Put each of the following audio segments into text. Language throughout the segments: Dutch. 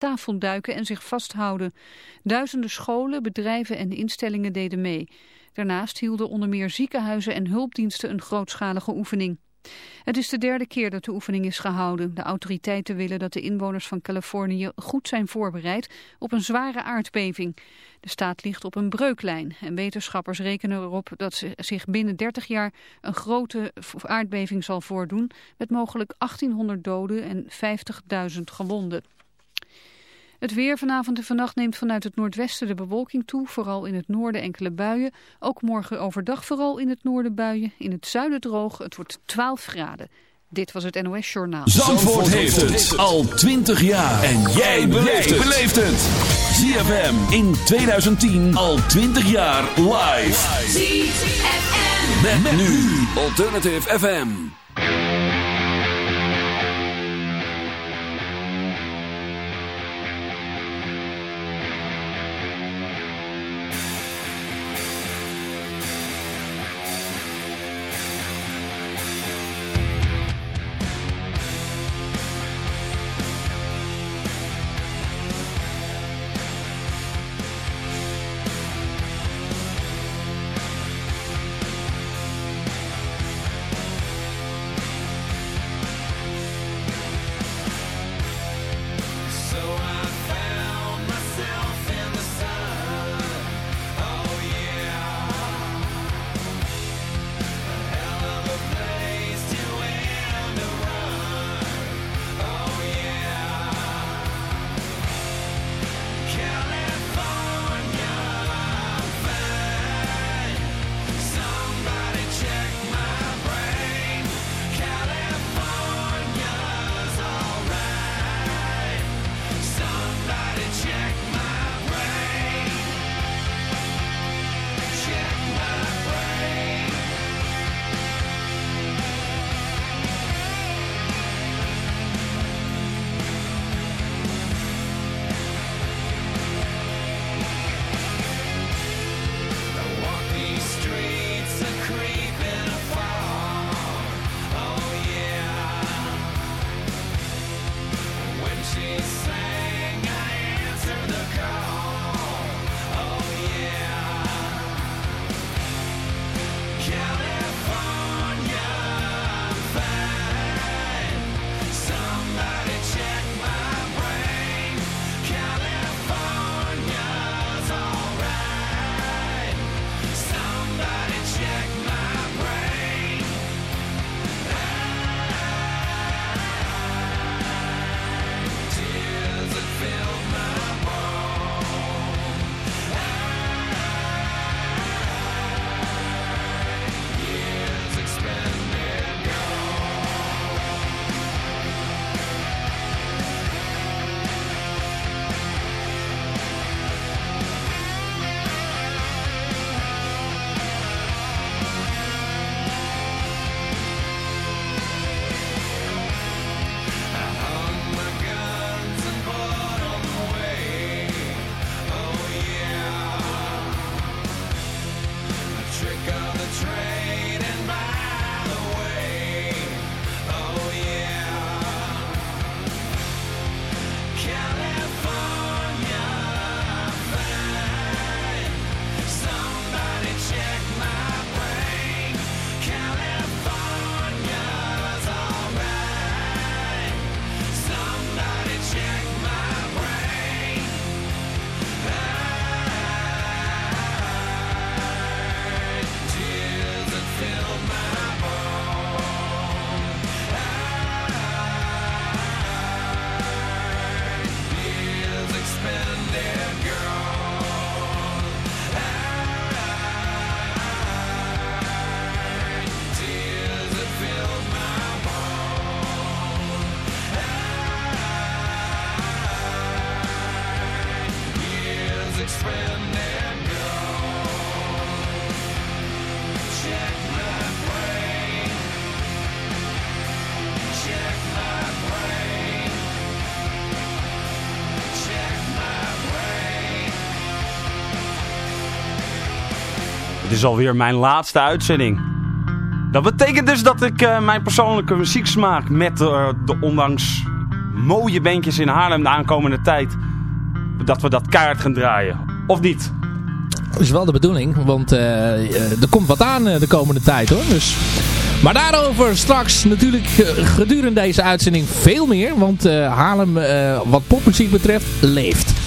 tafelduiken en zich vasthouden. Duizenden scholen, bedrijven en instellingen deden mee. Daarnaast hielden onder meer ziekenhuizen en hulpdiensten een grootschalige oefening. Het is de derde keer dat de oefening is gehouden. De autoriteiten willen dat de inwoners van Californië goed zijn voorbereid op een zware aardbeving. De staat ligt op een breuklijn en wetenschappers rekenen erop dat zich binnen 30 jaar een grote aardbeving zal voordoen met mogelijk 1800 doden en 50.000 gewonden. Het weer vanavond en vannacht neemt vanuit het noordwesten de bewolking toe. Vooral in het noorden enkele buien. Ook morgen overdag vooral in het noorden buien. In het zuiden droog. Het wordt 12 graden. Dit was het NOS Journaal. Zandvoort, heeft het al 20 jaar. En jij beleeft het. ZFM in 2010 al 20 jaar live. ZFM. Met, nu Alternative FM. Is alweer mijn laatste uitzending. Dat betekent dus dat ik uh, mijn persoonlijke muzieksmaak met uh, de ondanks mooie bandjes in Haarlem de aankomende tijd, dat we dat kaart gaan draaien. Of niet? Dat is wel de bedoeling, want er komt wat aan de komende tijd hoor. Dus... Maar daarover straks natuurlijk gedurende deze uitzending veel meer. Want Haarlem, wat popmuziek betreft, leeft.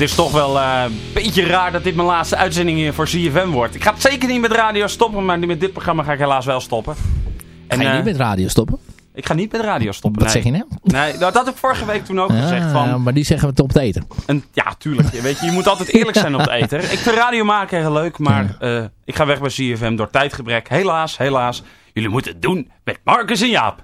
Het is toch wel eh, een beetje raar dat dit mijn laatste uitzending hier voor CFM wordt. Ik ga het zeker niet met radio stoppen, maar met dit programma ga ik helaas wel stoppen. En, ga je eh, niet met radio stoppen? Ik ga niet met radio stoppen. Nee. zeg je nou? Nee, dat had ik vorige week toen ook gezegd. Van, maar die zeggen we het op het eten. ja, tuurlijk. Weet je, je moet altijd eerlijk zijn op de eter. Ik vind radio maken heel leuk, maar eh, ik ga weg bij CFM door tijdgebrek. Helaas, helaas. Jullie moeten het doen met Marcus en Jaap.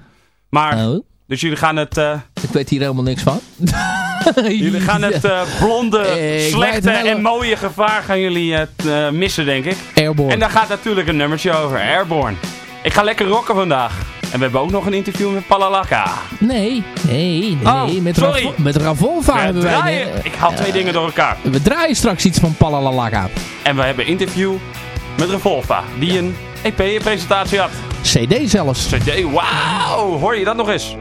Maar, Oh, dus jullie gaan het... eh, ik weet hier helemaal niks van. Jullie gaan het eh, blonde, Eh, slechte het en mooie gevaar gaan jullie het eh, missen, denk ik. Airborne. En daar gaat natuurlijk een nummertje over, Airborne. Ik ga lekker rocken vandaag. En we hebben ook nog een interview met Palalaka. Nee, nee, nee. Oh. Met, sorry. Ravo- met Ravolva We hebben wij... draaien, ik haal twee dingen door elkaar. We draaien straks iets van Palalalaka. En we hebben een interview met Revolva, die een EP-presentatie had. CD zelfs. CD, wauw, hoor je dat nog eens?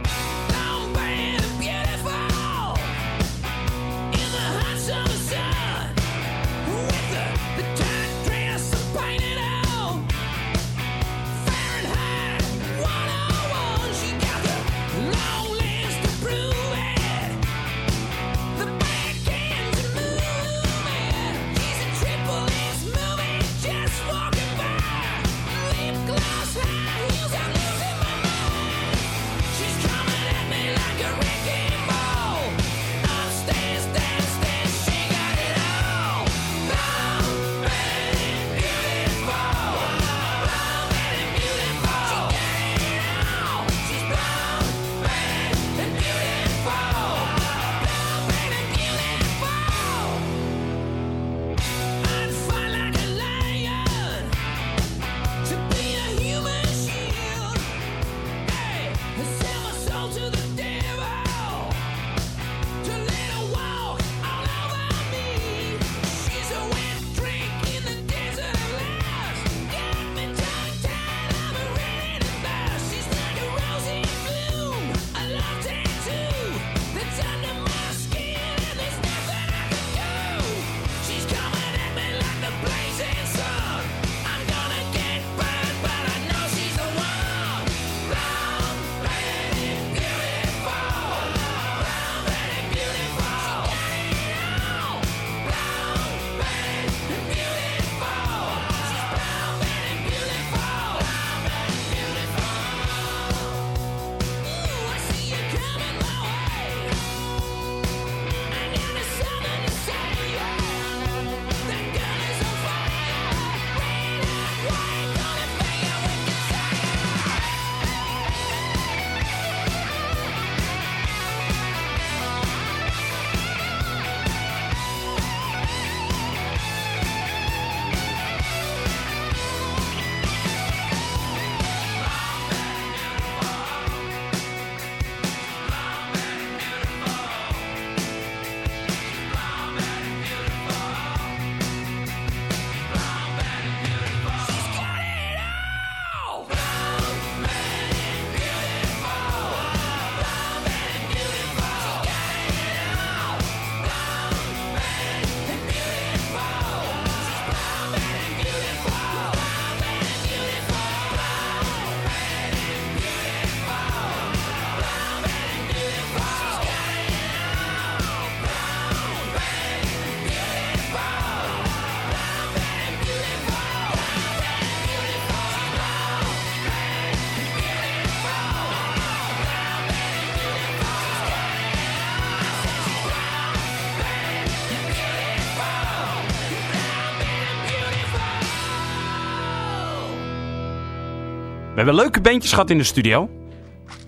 Hebben leuke bandjes gehad in de studio.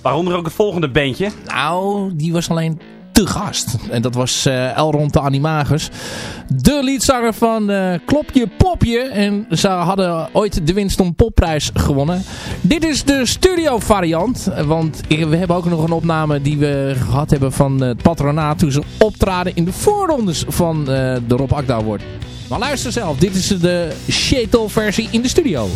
Waaronder ook het volgende bandje. Nou, die was alleen te gast. En dat was eh Elrond de Animagus. De liedzanger van eh, Klopje Popje. En ze hadden ooit de Winston Popprijs gewonnen. Dit is de studio variant. Want we hebben ook nog een opname die we gehad hebben van het patronaat. Toen ze optraden in de voorrondes van eh, de Rob Akda Award. Maar luister zelf. Dit is de Shetel versie in de studio.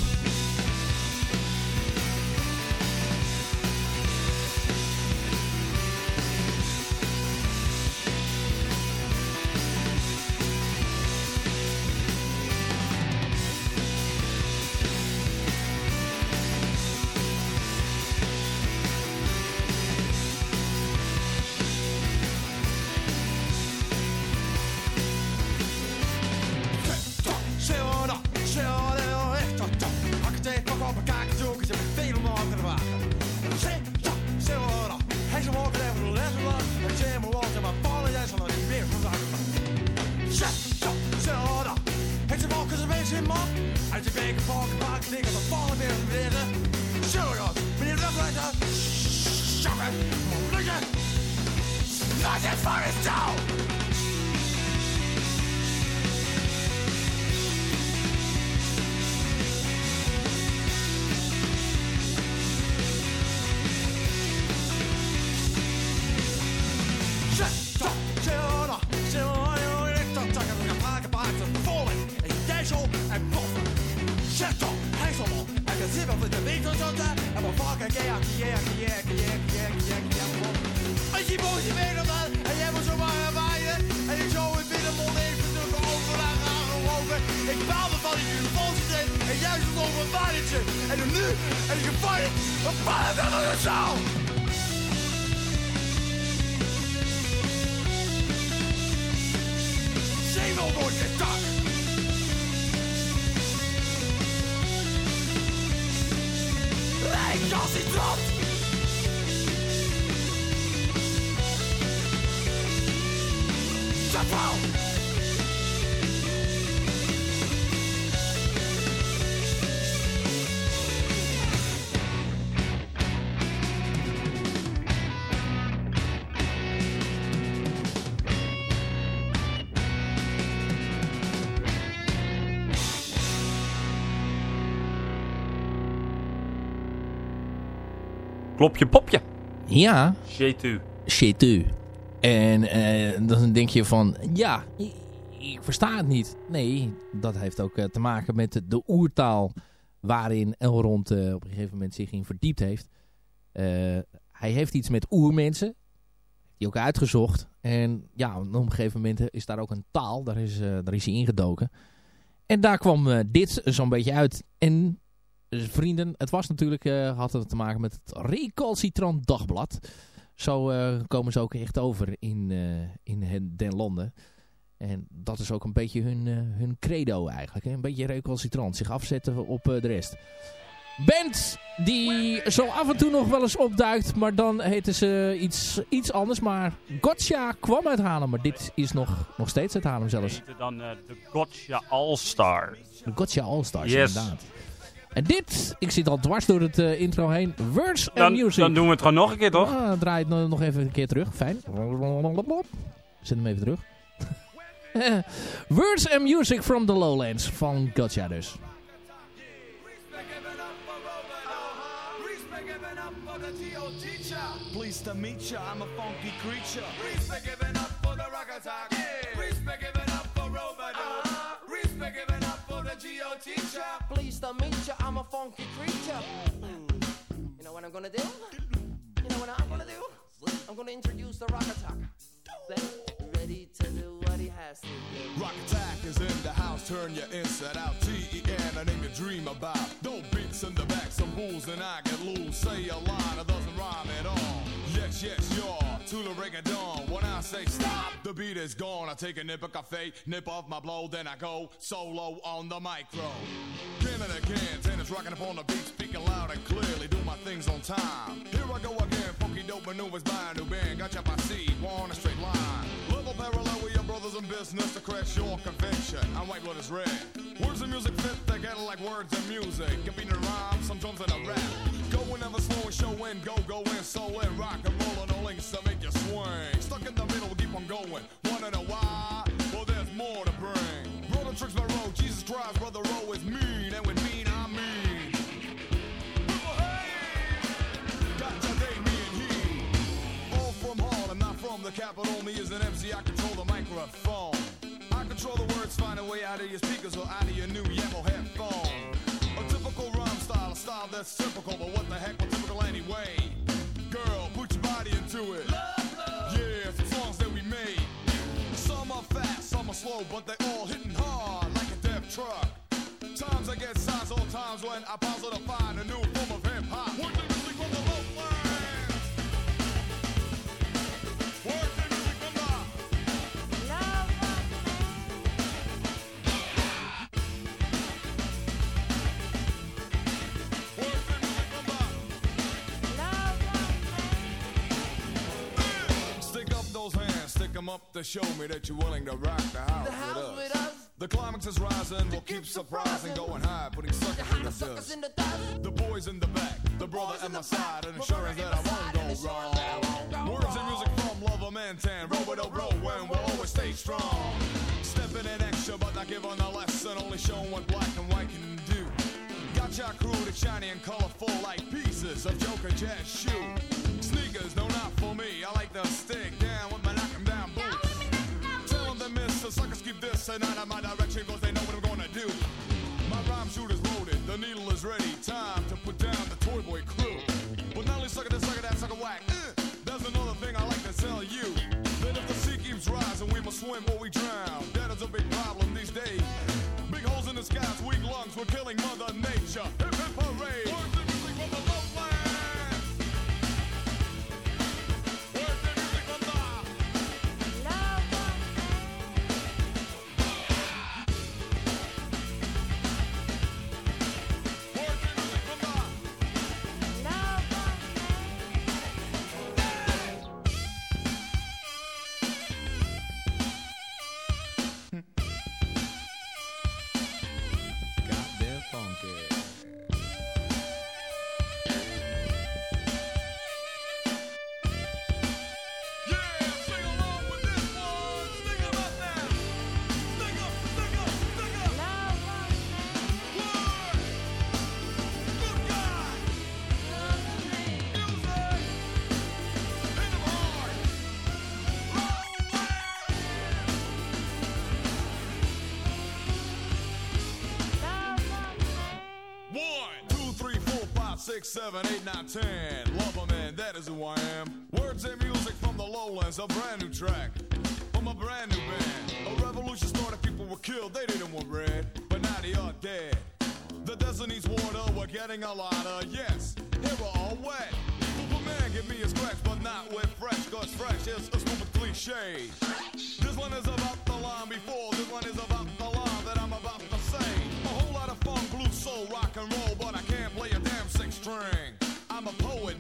Klopje popje. Ja, Shit u. shit u. En dan denk je van, ja, ik, ik versta het niet. Nee, dat heeft ook eh, te maken met de, oertaal waarin Elrond eh, op een gegeven moment zich in verdiept heeft. Eh, hij heeft iets met oermensen. Hij ook uitgezocht. En ja, op een gegeven moment is daar ook een taal. Daar is, daar is hij ingedoken. En daar kwam dit zo'n beetje uit. En vrienden, het was natuurlijk, eh, had het te maken met het recalcitrant dagblad. Zo eh, komen ze ook echt over in, eh, in den landen. En dat is ook een beetje hun, hun credo eigenlijk. Hè? Een beetje recalcitrant, zich afzetten op de rest. Band die zo af en toe nog wel eens opduikt, maar dan heten ze iets, iets anders. Maar Gotcha kwam uit Haarlem, maar dit is nog, nog steeds uit Haarlem zelfs. Heette dan de Gotcha All-Star. De Gotcha All-Stars, Yes. inderdaad. En dit, ik zit al dwars door het eh, intro heen, Words and Dan, Music. dan doen we het gewoon nog een keer, toch? Ah, draai het no- nog even een keer terug. Fijn. Zet hem even terug. Words and Music from the Lowlands van Gotcha dus. Pleased to meet ya, I'm a funky creature. Respect giving up for the rock attack. Respect giving up for Robot. Respect giving up for the Geo teacher. To meet you, I'm a funky creature. You know what I'm gonna do? You know what I'm gonna do? I'm gonna introduce the rock attack. Then, ready to do what he has to do. Rock attack is in the house, turn your inside out. T-E-N, a name you dream about. Don't beats in the back, some rules and I get loose. Say a line that doesn't rhyme at all. Yes, yes, you're to the reggaeton. When I say stop, the beat is gone. I take a nip of cafe, nip off my blow, then I go solo on the micro. Again and again, tennis rocking up on the beat, speaking loud and clearly, do my things on time. Here I go again, funky dope maneuvers by a new band. Got you by seed, on a straight line. Level parallel with your brothers in business to crash your convention. I'm white blood is red. Words and music fit together like words and music. Can be the rhyme, some drums and a rap. Going ever slow and show and go, go in, so in, rock and roll no links to make you swing. Stuck in the middle, we keep on going. Wanna know why? Well, there's more to bring. Brother tricks my road, Jesus Christ, brother row is mean, and with mean I mean. From Harlem, not from the capital. Me as an MC, I control the microphone. I control the words, find a way out of your speakers or out of your new Yellow headphone. Style, that's typical, but what the heck, what typical anyway? Girl, put your body into it. Love, love. Yeah, some songs that we made. Some are fast, some are slow, but they all hitting hard like a death truck. Times I get size, all times when I pause to find a new up to show me that you're willing to rock the house, The house with, with us. us. The climax is rising, we'll keep surprising, going high, putting suckers in the suckers dust. in the dust. The boys in the back, the brother at my side, and ensuring that I won't go wrong. Words and music from Lover Mantan, Robo Bro, and we'll always stay strong. Stepping in extra, but not giving a lesson, only showing what black and white can do. Got your crew to shiny and colorful like pieces of Joker Jazz shoe. Sneakers, no, not for me. I like the stick out of my direction cause they know what I'm gonna do. My rhyme shoot is loaded, the needle is ready. Time to put down the Toy Boy crew. But not only sucker this, sucker that, sucker whack. Uh, there's another thing I like to tell you. That if the sea keeps rising, we must swim or we drown. That is a big problem these days. Big holes in the skies, weak lungs, we're killing Mother Nature. Six, seven, eight, nine, ten. Love 'em and that is who I am. Words and music from the lowlands, a brand new track from a brand new band. A revolution started, people were killed, they didn't want red, but now they are dead. The desert needs water, we're getting a lot of yes. Here we're all wet. Superman, give me a scratch, but not with fresh, cause fresh is a stupid cliche. This one is about the line before, this one is about the line that I'm about to say. A whole lot of funk, blues, soul, rock and roll, string. I'm a poet,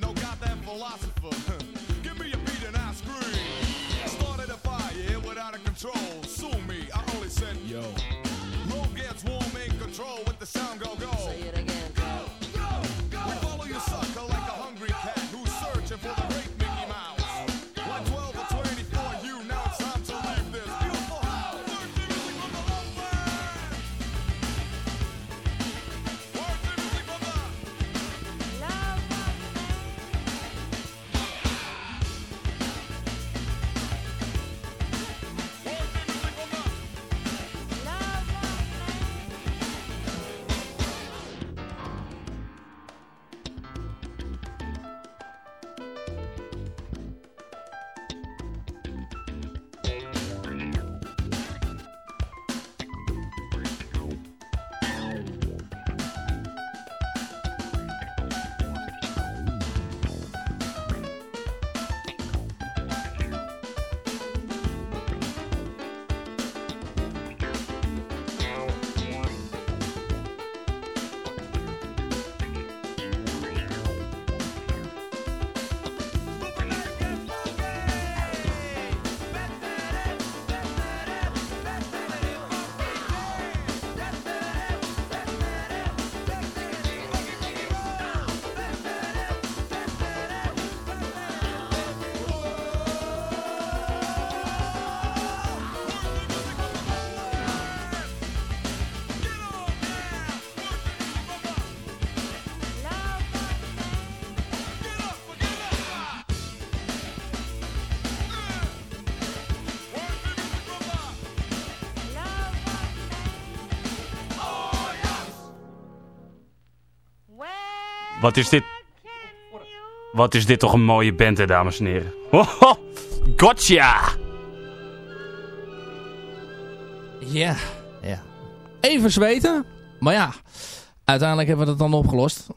Wat is dit? Wat is dit toch een mooie band, hè, dames en heren. Hoho, gotcha! Ja, ja. Even zweten. Maar ja, uiteindelijk hebben we het dan opgelost.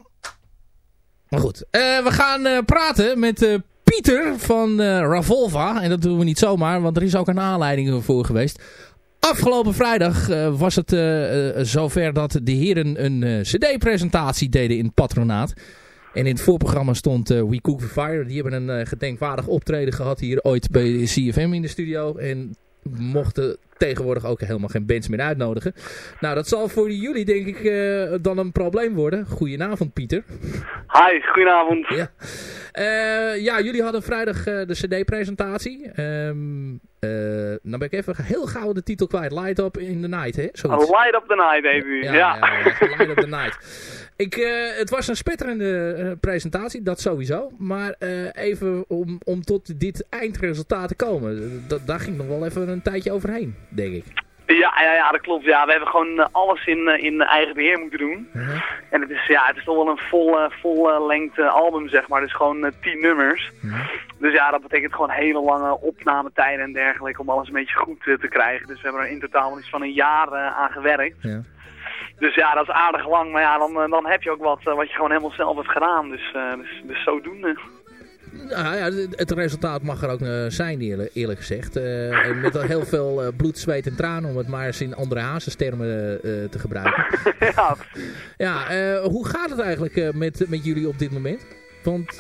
Maar goed, eh, we gaan eh, praten met eh, Pieter van Ravolva. En dat doen we niet zomaar, want er is ook een aanleiding voor geweest. Afgelopen vrijdag eh, was het eh, eh, zover dat de heren een cd-presentatie deden in het patronaat. En in het voorprogramma stond We Cook the Fire. Die hebben een gedenkwaardig optreden gehad hier ooit bij CFM in de studio. En mochten tegenwoordig ook helemaal geen bands meer uitnodigen. Nou, dat zal voor jullie denk ik dan een probleem worden. Goedenavond Pieter. Hi, goedenavond. Ja, ja jullie hadden vrijdag de cd-presentatie. Ehm eh, nou ben ik even heel gauw de titel kwijt. Light Up in the Night, hè? Zoiets. Light up the night, u. Ja, Ja. ja, Light Up the Night. Ik, eh, het was een spetterende eh, presentatie, dat sowieso. Maar even om, om tot dit eindresultaat te komen. Dat, daar ging nog wel even een tijdje overheen, denk ik. Ja, ja, ja, dat klopt. Ja, we hebben gewoon eh, alles in, eh, in eigen beheer moeten doen. En het is, ja, het is toch wel een vol, eh, vol eh, lengte album, zeg maar. Dus gewoon eh, tien nummers. Dus ja, dat betekent gewoon hele lange opnametijden en dergelijke om alles een beetje goed te krijgen. Dus we hebben er in totaal wel iets van een jaar aan gewerkt. Ja. Dus ja, dat is aardig lang. Maar ja, dan, dan heb je ook wat wat je gewoon helemaal zelf hebt gedaan. Dus, dus, dus zodoende. Nou ja, het- resultaat mag er ook eh, zijn, eerlijk, gezegd. En met heel veel eh, bloed, zweet en tranen, om het maar eens in andere hazes-termen eh, eh, te gebruiken. ja, Ja, hoe gaat het eigenlijk met, met jullie op dit moment? Want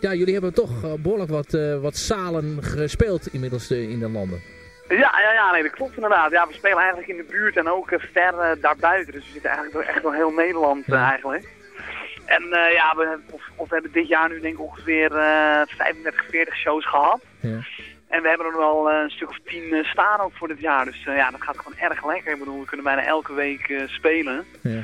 ja, jullie hebben toch eh, behoorlijk wat, wat zalen gespeeld inmiddels in de landen. Ja, ja, ja, nee, dat klopt inderdaad. Ja, we spelen eigenlijk in de buurt en ook ver daarbuiten. Dus we zitten eigenlijk door echt door heel Nederland Ja. eigenlijk. En eh, ja, we, hebben- of, of we hebben dit jaar nu denk ik ongeveer eh 35, 40 shows gehad. Ja. En we hebben er wel eh, een stuk of 10 eh, staan ook voor dit jaar. Dus eh, ja, dat gaat gewoon erg lekker. Ik bedoel, we kunnen bijna elke week eh, spelen. Ja.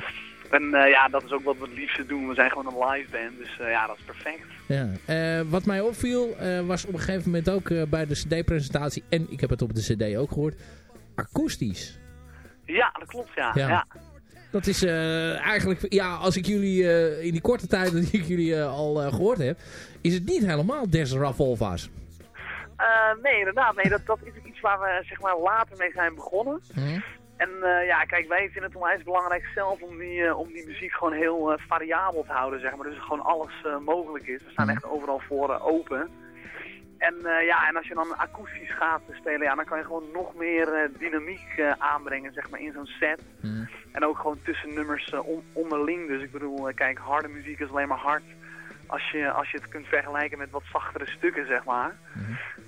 En eh, ja, dat is ook wat we het liefste doen. We zijn gewoon een live band. Dus eh, ja, dat is perfect. Ja. Eh, wat mij opviel eh, was op een gegeven moment ook eh, bij de cd-presentatie, en ik heb het op de cd ook gehoord, akoestisch. Ja, dat klopt, ja. Ja. ja. Dat is eh, eigenlijk, ja, als ik jullie eh, in die korte tijd dat ik jullie eh, al eh, gehoord heb, is het niet helemaal Des Ravolva's. Nee, inderdaad. Nee, dat, dat is iets waar we zeg maar, later mee zijn begonnen. Hm? En ja, kijk, wij vinden het onwijs belangrijk zelf om die, om die muziek gewoon heel variabel te houden, zeg maar. Dus gewoon alles mogelijk is. We staan Mhm. echt overal voor open. En eh, ja, en als je dan akoestisch gaat spelen, ja, dan kan je gewoon nog meer eh, dynamiek eh, aanbrengen, zeg maar, in zo'n set. Hm. En ook gewoon tussen nummers on- onderling. Dus ik bedoel, kijk, harde muziek is alleen maar hard als je, als je het kunt vergelijken met wat zachtere stukken, zeg maar.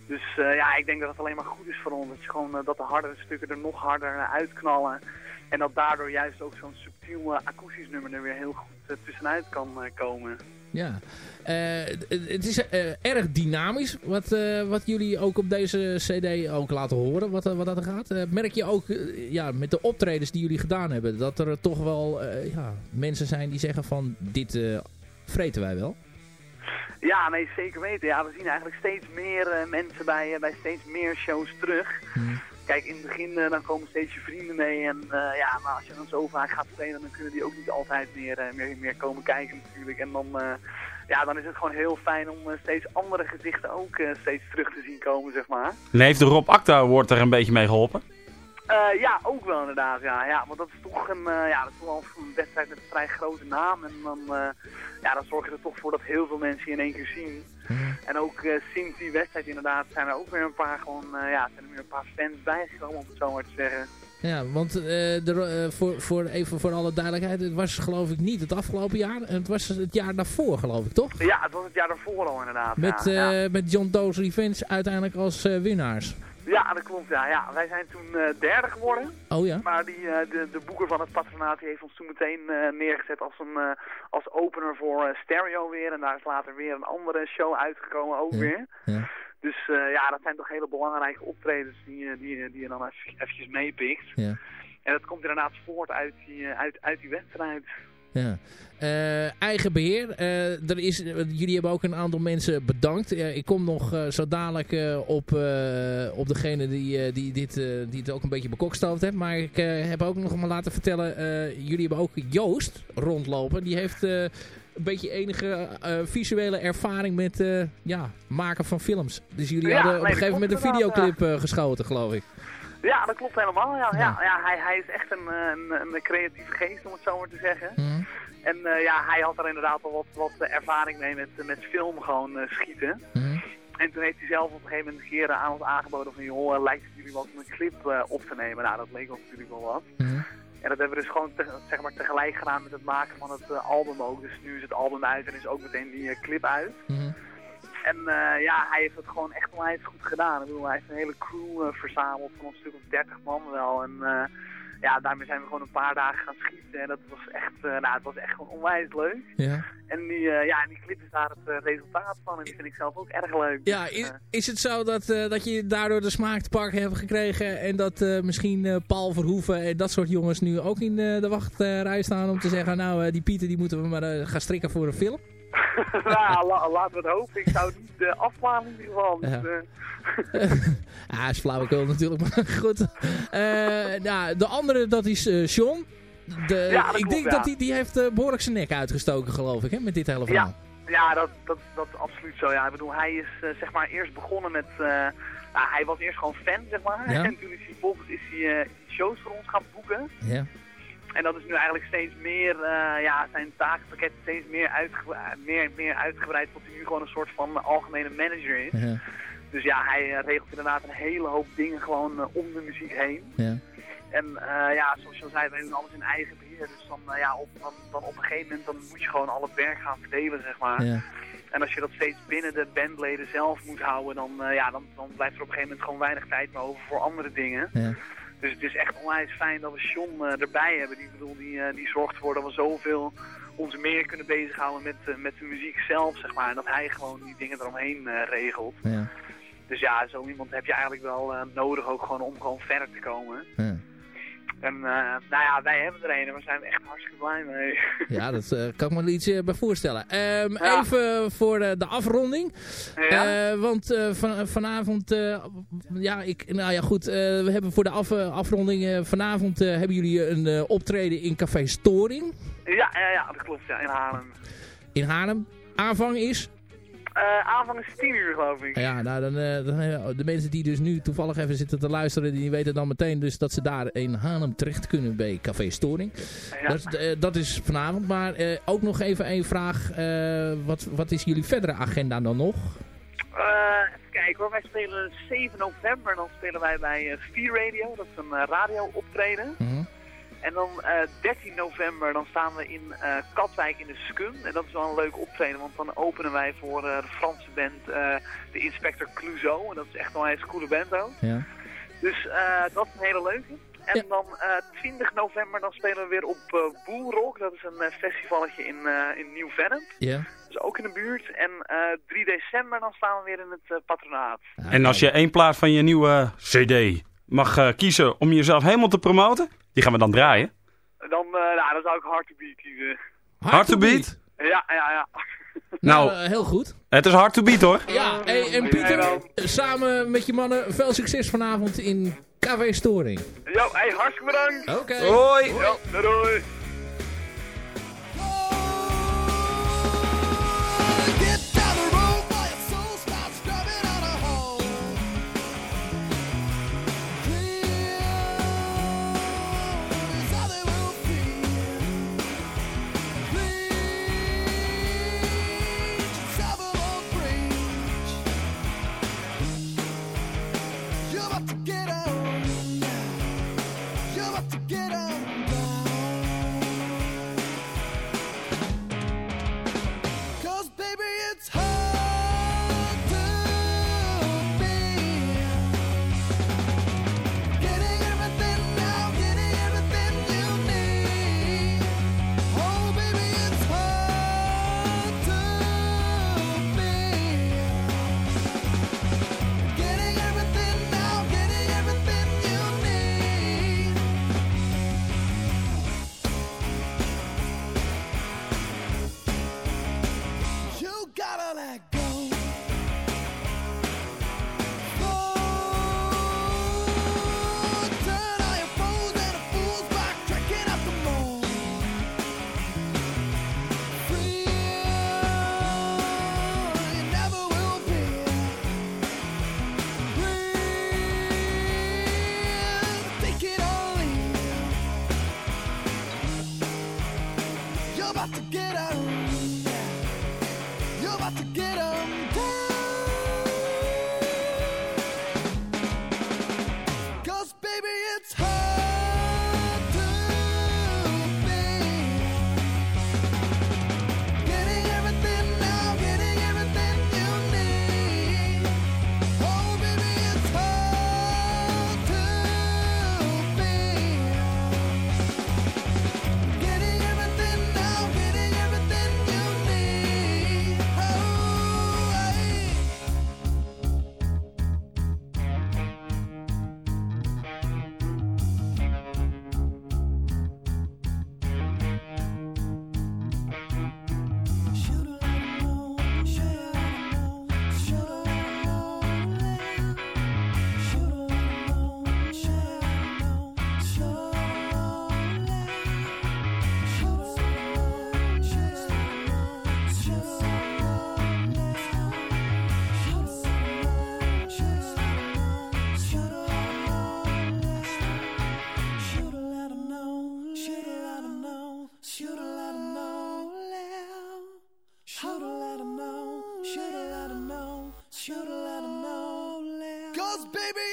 Dus eh, ja, ik denk dat het alleen maar goed is voor ons. Dat, je gewoon, dat de hardere stukken er nog harder uitknallen. En dat daardoor juist ook zo'n subtiel akoestisch nummer er weer heel goed tussenuit kan komen. Ja, Eh, het- is eh, erg dynamisch wat, eh, wat jullie ook op deze cd ook laten horen, wat, wat dat er gaat. Merk je ook ja, met de optredens die jullie gedaan hebben, dat er toch wel ja, mensen zijn die zeggen van dit vreten wij wel? Ja, nee, zeker weten. Ja, we zien eigenlijk steeds meer mensen bij, bij steeds meer shows terug. Kijk, in het begin eh, dan komen steeds je vrienden mee. En eh, ja, maar als je dan zo vaak gaat spelen, dan kunnen die ook niet altijd meer, eh, meer, meer komen kijken natuurlijk. En dan, ja, dan is het gewoon heel fijn om steeds andere gezichten ook steeds terug te zien komen, zeg maar. En heeft de Rob Acta Award er een beetje mee geholpen? Eh, ja, ook wel inderdaad, ja. ja. Want dat is toch een, eh, ja, dat is toch wel een wedstrijd met een vrij grote naam. En dan, eh, ja, dan zorg je er toch voor dat heel veel mensen je in één keer zien. En ook sinds die wedstrijd inderdaad zijn er ook weer een paar gewoon, ja, zijn er weer een paar fans bijgekomen, om het zo maar te zeggen. Ja, want de, voor, voor, even voor alle duidelijkheid, het was geloof ik niet het afgelopen jaar, het was het jaar daarvoor geloof ik, toch? Ja, het was het jaar daarvoor al inderdaad. Met, ja, ja. met John Doe's Revenge uiteindelijk als winnaars. Ja, dat klopt. Ja, ja. Wij zijn toen eh, derde geworden. Oh ja? Maar die, eh, de, de boeker van het patronaat die heeft ons toen meteen eh, neergezet als, een, als opener voor Stereo weer. En daar is later weer een andere show uitgekomen ook Ja. weer. Ja. Dus ja, dat zijn toch hele belangrijke optredens die, die, die je dan even, eventjes meepikt. Ja. En dat komt inderdaad voort uit die, uit, uit die wedstrijd. Ja. Eh, eigen beheer. Eh, er is, jullie hebben ook een aantal mensen bedankt. Ik kom nog eh, zo dadelijk op, op degene die, die, dit, die het ook een beetje bekokstoofd heeft. Maar ik heb ook nog maar laten vertellen. jullie hebben ook Joost rondlopen. Die heeft een beetje enige visuele ervaring met ja, maken van films. Dus jullie Ja, hadden op een gegeven moment een videoclip geschoten geloof ik. Ja, dat klopt helemaal. Ja, Ja. ja. hij, hij is echt een, een, een creatieve geest, om het zo maar te zeggen. Hm. En eh, ja, hij had er inderdaad al wat, wat eh, ervaring mee met, met film gewoon eh, schieten. Hm. En toen heeft hij zelf op een gegeven moment een keer aan ons aangeboden van... joh, lijkt het jullie wat om een clip op te nemen? Nou, dat leek ons natuurlijk wel wat. Hm. En dat hebben we dus gewoon te- zeg maar, tegelijk gedaan met het maken van het album ook. Dus nu is het album uit en is ook meteen die clip uit. En eh, ja, hij heeft het gewoon echt onwijs goed gedaan. Ik bedoel, hij heeft een hele crew eh, verzameld van een stuk of 30 man wel. En eh, ja, daarmee zijn we gewoon een paar dagen gaan schieten. En dat was echt, nou, het was echt gewoon onwijs leuk. Ja. En die, ja, die clip is daar het resultaat van. En die vind ik zelf ook erg leuk. Ja, Dus, is, is het zo dat, dat je daardoor de smaak te pakken hebt gekregen en dat misschien Paul Verhoeven en dat soort jongens nu ook in de wachtrij staan om te zeggen, nou die Pieter die moeten we maar gaan strikken voor een film? nou, la- laten we het hopen. Ik zou het niet uh, afslaan in ieder geval. Dus, Ja. Ja, is flauwekul natuurlijk, maar goed. Eh, nou, de andere, dat is Sean. De, Ja, ik klopt, denk ja. dat die, die heeft eh, behoorlijk zijn nek uitgestoken, geloof ik, hè, met dit hele verhaal. Ja, dat, dat, dat is absoluut zo. Ja. Ik bedoel, hij is zeg maar eerst begonnen met... nou, hij was eerst gewoon fan, zeg maar. Ja. En toen is hij volgens is hij, shows voor ons gaan boeken. Ja. En dat is nu eigenlijk steeds meer, eh, ja, zijn takenpakket steeds meer, uitge meer, meer uitgebreid tot hij nu gewoon een soort van algemene manager is. Ja. Dus ja, hij eh, regelt inderdaad een hele hoop dingen gewoon eh, om de muziek heen. Ja. En ja, zoals je al zei, wij doen alles in eigen beheer. Dus dan, ja, op, dan, dan op een gegeven moment dan moet je gewoon al het werk gaan verdelen, zeg maar. Ja. En als je dat steeds binnen de bandleden zelf moet houden, dan, ja, dan, dan blijft er op een gegeven moment gewoon weinig tijd meer over voor andere dingen. Ja. Dus het is echt onwijs fijn dat we John eh, erbij hebben. Die, bedoel, die, eh, die zorgt ervoor dat we zoveel ons meer kunnen bezighouden met, eh, met de muziek zelf, zeg maar. En dat hij gewoon die dingen eromheen regelt. Ja. Dus ja, zo iemand heb je eigenlijk wel nodig ook gewoon om gewoon verder te komen. Ja. En eh, nou ja, wij hebben er een en we zijn er echt hartstikke blij mee. Ja, dat eh, kan ik me iets eh, bij voorstellen. Ehm, Ja. Even voor de afronding. Ja. Want van, vanavond, ja, ik, nou ja goed, we hebben voor de af, afronding, vanavond hebben jullie een optreden in Café Storing ja, ja, ja, dat klopt, ja, in Haarlem. in Haarlem. Aanvang is, Eh aanvang is 10 uur, geloof ik. ja, nou dan, eh, dan eh, de mensen die dus nu toevallig even zitten te luisteren, die weten dan meteen dus dat ze daar in Haarlem terecht kunnen bij Café Storing. Ja. Dat, is- dat is vanavond, maar ook nog even één vraag, wat, wat is jullie verdere agenda dan nog? Even kijken hoor, wij spelen 7 november, dan spelen wij bij 4 Radio, dat is een eh, radio optreden. En dan eh 13 november, dan staan we in eh, Katwijk in de Scum. En dat is wel een leuk optreden, want dan openen wij voor eh, de Franse band eh, de Inspector Clouseau. En dat is echt wel een hele coole band ook. Ja. Dus eh, dat is een hele leuke. En Ja. dan eh 20 november, dan spelen we weer op eh Boelrock. Dat is een eh, festivalletje in, eh in Nieuw-Vennep. Ja. Dus ook in de buurt. En eh 3 december, dan staan we weer in het eh, patronaat. En als je één plaat van je nieuwe CD mag eh, kiezen om jezelf helemaal te promoten, die gaan we dan draaien. Dan, eh, nou, dan zou ik Hard to Beat kiezen. Hard to beat? Ja, ja, ja. Nou, Nou, eh, heel goed. het is hard to beat hoor. Ja, hey, en Pieter, samen met je mannen, veel succes vanavond in KW Storing. Yo, hey, hartstikke bedankt. Oké. Hoi! Ja, doei, Shoulda let him know, shoulda let him know, shoulda let him know. Cause baby,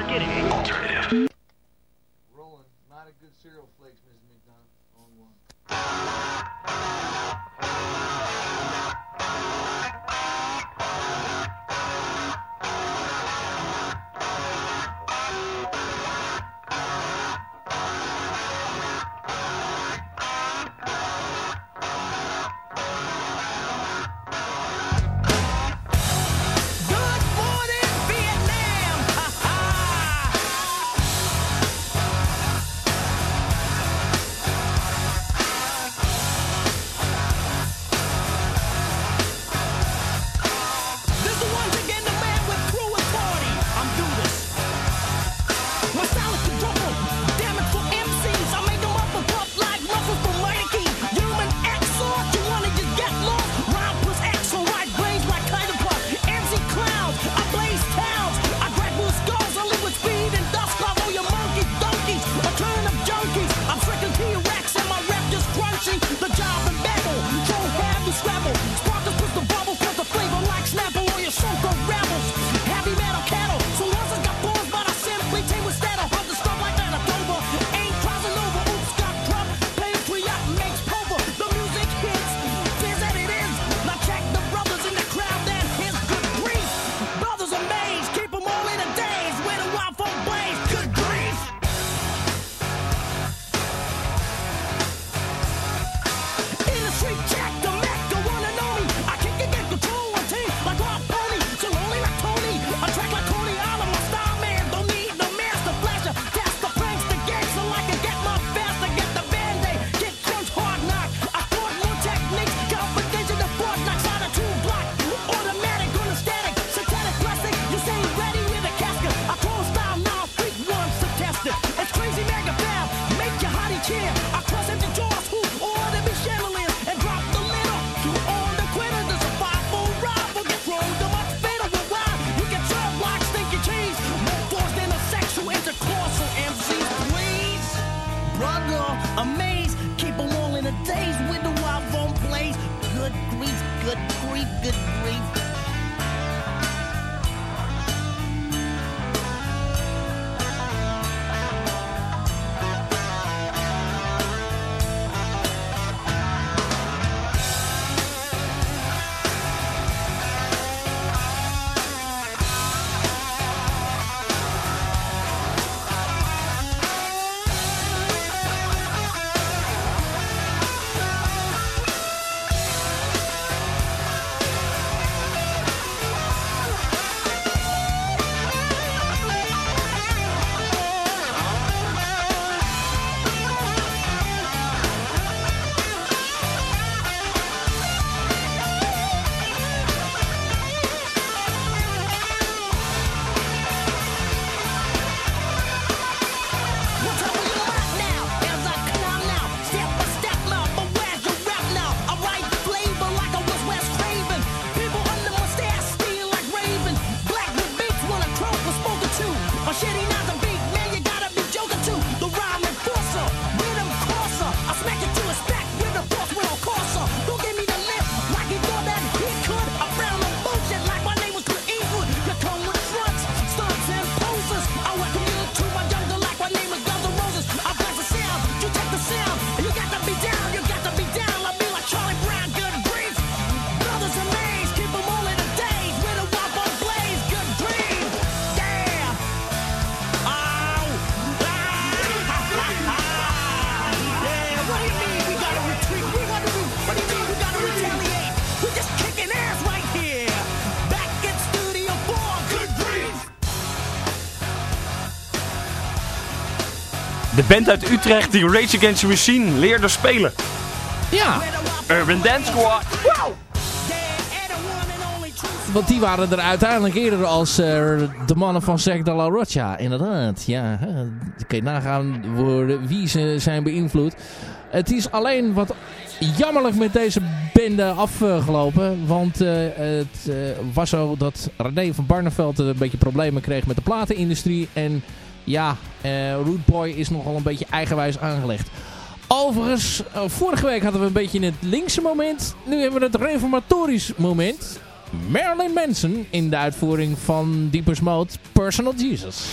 marketing. Alternative. Rolling. Not a good cereal band uit Utrecht die Rage Against the Machine leerde spelen. Ja, Urban Dance Squad. want die waren er uiteindelijk eerder als eh, de mannen van Zack de La Rocha. Inderdaad, ja. kun je nagaan wie ze zijn beïnvloed. Het is alleen wat jammerlijk met deze bende afgelopen. Want eh, het eh, was zo dat René van Barneveld een beetje problemen kreeg met de platenindustrie. En ja, eh Root Boy is nogal een beetje eigenwijs aangelegd. Overigens, eh, vorige week hadden we een beetje het linkse moment. Nu hebben we het reformatorisch moment. Marilyn Manson in de uitvoering van Deepest Mode Personal Jesus.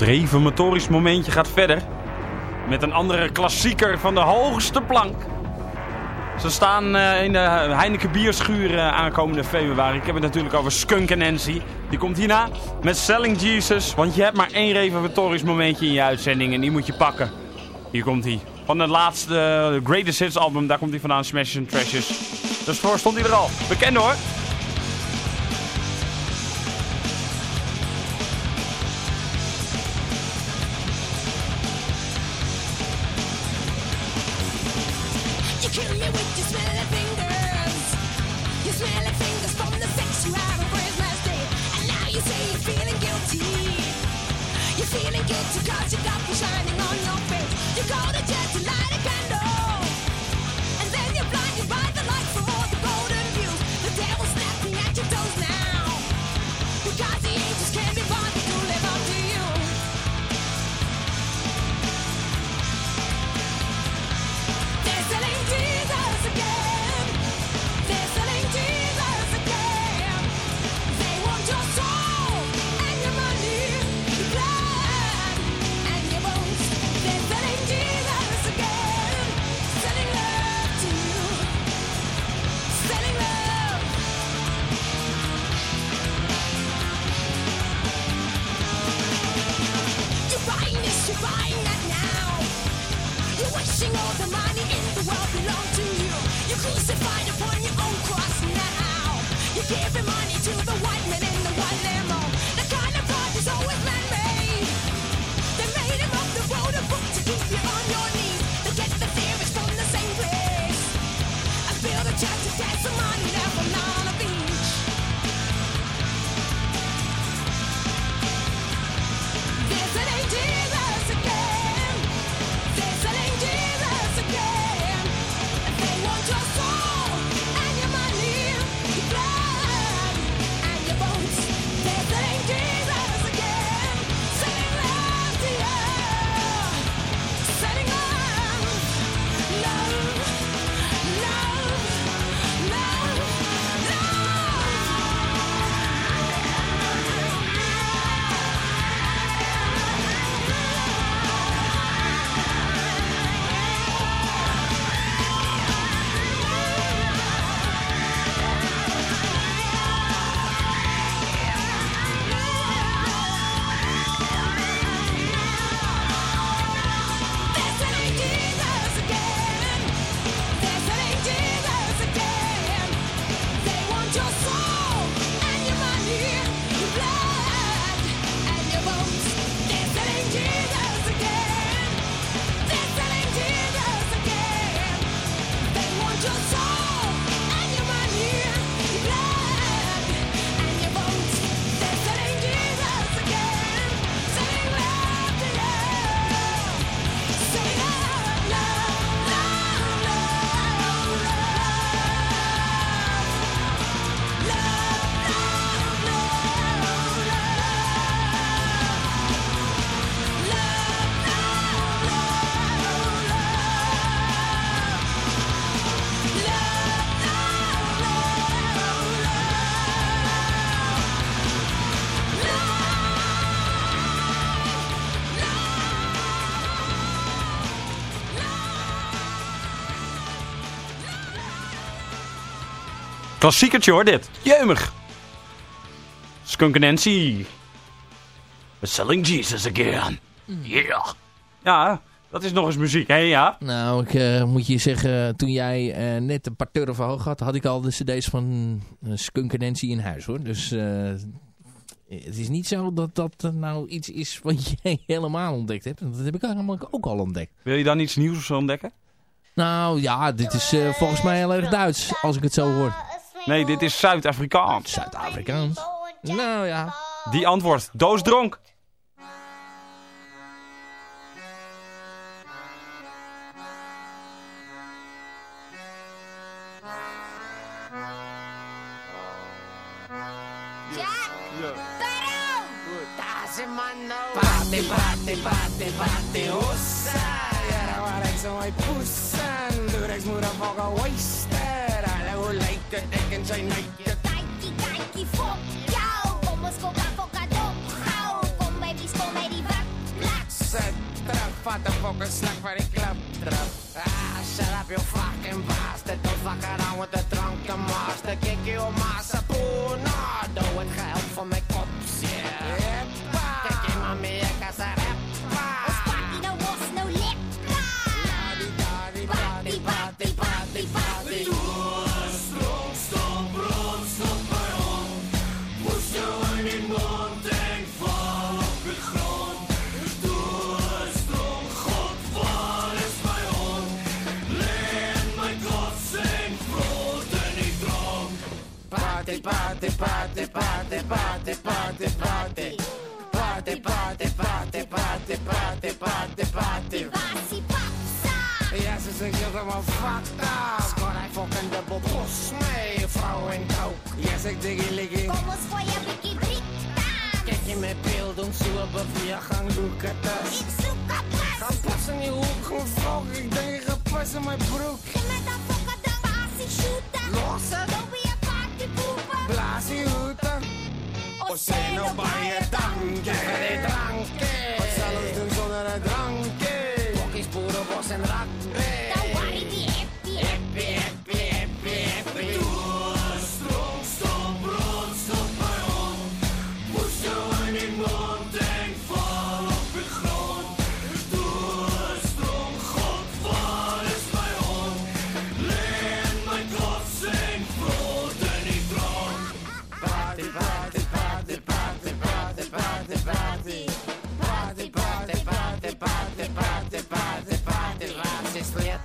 Het reformatorisch momentje gaat verder. Met een andere klassieker van de hoogste plank. Ze staan eh, in de Heineken bierschuur eh, aankomende februari. Ik heb het natuurlijk over Skunk en Nancy. Die komt hierna met Selling Jesus. Want je hebt maar één reformatorisch momentje in je uitzending. En die moet je pakken. Hier komt hij. Van het laatste eh, Greatest Hits album. Daar komt hij vandaan. Smashes and Trashes. Dus voor stond hij er al. Bekend hoor. I got you. Klassiekertje hoor, dit. Jeumig. Skunk Nancy. We're selling Jesus again. Yeah. Ja, dat is nog eens muziek, hè? Ja. Nou, ik eh, moet je zeggen, toen jij eh, net een paar turven hoog had, had ik al de cd's van uh, Skunk Nancy in huis hoor. Dus eh, het is niet zo dat dat eh, nou iets is wat jij helemaal ontdekt hebt. Dat heb ik namelijk ook al ontdekt. Wil je dan iets nieuws ontdekken? Nou ja, dit is eh, volgens mij heel erg Duits, als ik het zo hoor. Nee, dit is Zuid-Afrikaans. Zuid-Afrikaans? Nou ja. Die antwoord. Doos dronk. Jack! Daarom! Daar is man nou! Party, party, party, party, hossa! Ja, waar ik zo uit poessen. Door ik moet er volgen waster. Alle het, ik en zijn netje. Kijkie, kijkie, fok jou. Kom eens foka, foka, dop, gauw. Kom baby's, kom bij die bak, plak. Zet terug, vat de fokken, slag voor die klap terug. Ah, shut up, you fucking bastard. Don't fuck around with the drunken master. Kick you massa Party, party, party, party, party, party, party. Party, party, party, party, party, party, party. Passie, papsa. Ja, ze zegt helemaal fucked up. Scoor hij fucking dubbel bos mee, vrouw en kook. Ja, zegt diggy liggy. Kom eens voor je bikkie brita. Kijk je met beeld en zo op via gang loeken thuis. Ik zoek een pas. Ga passen in je hoek, gewoon vlog. Ik denk je gaat passen in mijn broek. Geef me dan foka, dan passie shooten. Los het. O zijn nou bij je dankje. Met die drankje. Wat zelfs doen zonder een drankje. Bokkies, boeren, bos en rugby. Dan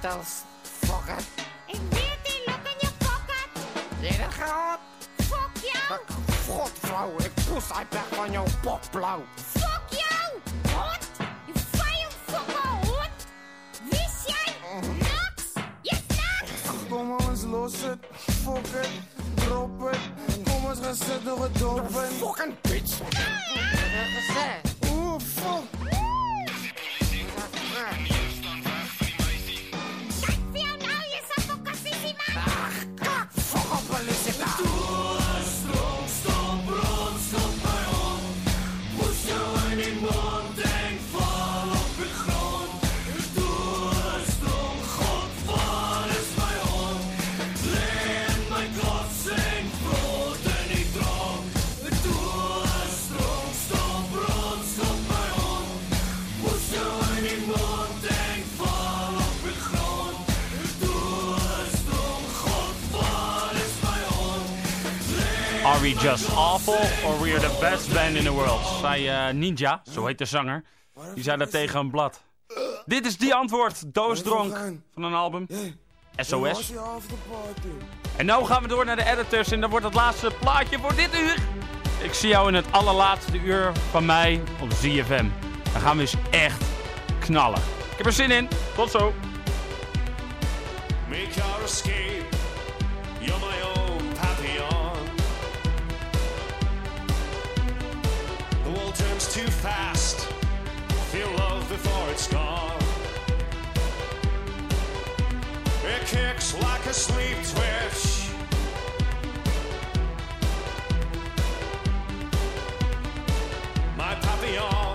Beatles. Fuck it. Ik weet die lok in je pocket. Je dat gehad? Fuck jou. Godvrouw, ik poes uit weg van jouw popblauw. Fuck jou. Hot. Je vuile fucking hot. Wist jij? Naks. Je naks. Kom maar eens los het, fuck it, drop het. Kom eens gaan zitten, gedopen. Fucking bitch. Gezegd. Oeh, fuck. Kijk Are we just awful or we are the best band in the world? Zei eh, Ninja, zo heet de zanger. Die zei dat tegen een blad. Dit is die antwoord, Doosdronk, van een album. SOS. En nou gaan we door naar de editors en dan wordt het laatste plaatje voor dit uur. Ik zie jou in het allerlaatste uur van mij op ZFM. Dan gaan we eens echt knallen. Ik heb er zin in. Tot zo. Make escape. You're my fast. Feel love before it's gone. It kicks like a sleep twitch. My papillon.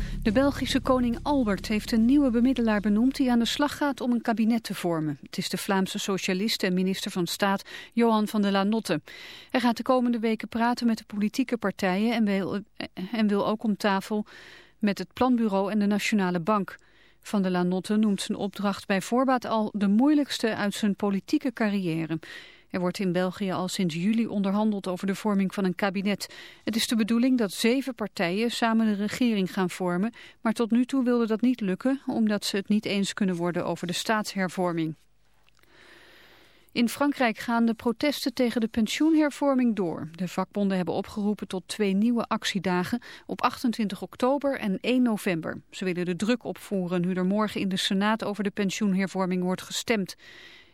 De Belgische koning Albert heeft een nieuwe bemiddelaar benoemd... die aan de slag gaat om een kabinet te vormen. Het is de Vlaamse socialist en minister van Staat Johan van der Lanotte. Hij gaat de komende weken praten met de politieke partijen... en wil, en wil ook om tafel met het planbureau en de Nationale Bank. Van der Lanotte noemt zijn opdracht bij voorbaat al de moeilijkste uit zijn politieke carrière... Er wordt in België al sinds juli onderhandeld over de vorming van een kabinet. Het is de bedoeling dat zeven partijen samen de regering gaan vormen, maar tot nu toe wilde dat niet lukken omdat ze het niet eens kunnen worden over de staatshervorming. In Frankrijk gaan de protesten tegen de pensioenhervorming door. De vakbonden hebben opgeroepen tot twee nieuwe actiedagen op 28 oktober en 1 november. Ze willen de druk opvoeren nu er morgen in de Senaat over de pensioenhervorming wordt gestemd.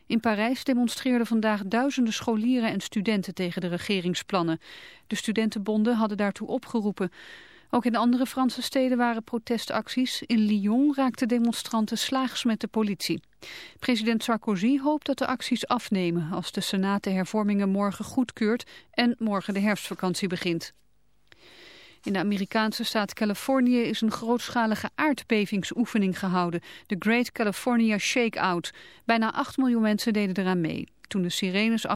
In Parijs demonstreerden vandaag duizenden scholieren en studenten tegen de regeringsplannen. De studentenbonden hadden daartoe opgeroepen. Ook in andere Franse steden waren protestacties. In Lyon raakten demonstranten slaags met de politie. President Sarkozy hoopt dat de acties afnemen als de Senaat de hervormingen morgen goedkeurt en morgen de herfstvakantie begint. In de Amerikaanse staat Californië is een grootschalige aardbevingsoefening gehouden, de Great California Shakeout. Bijna 8 miljoen mensen deden eraan mee. Toen de sirenes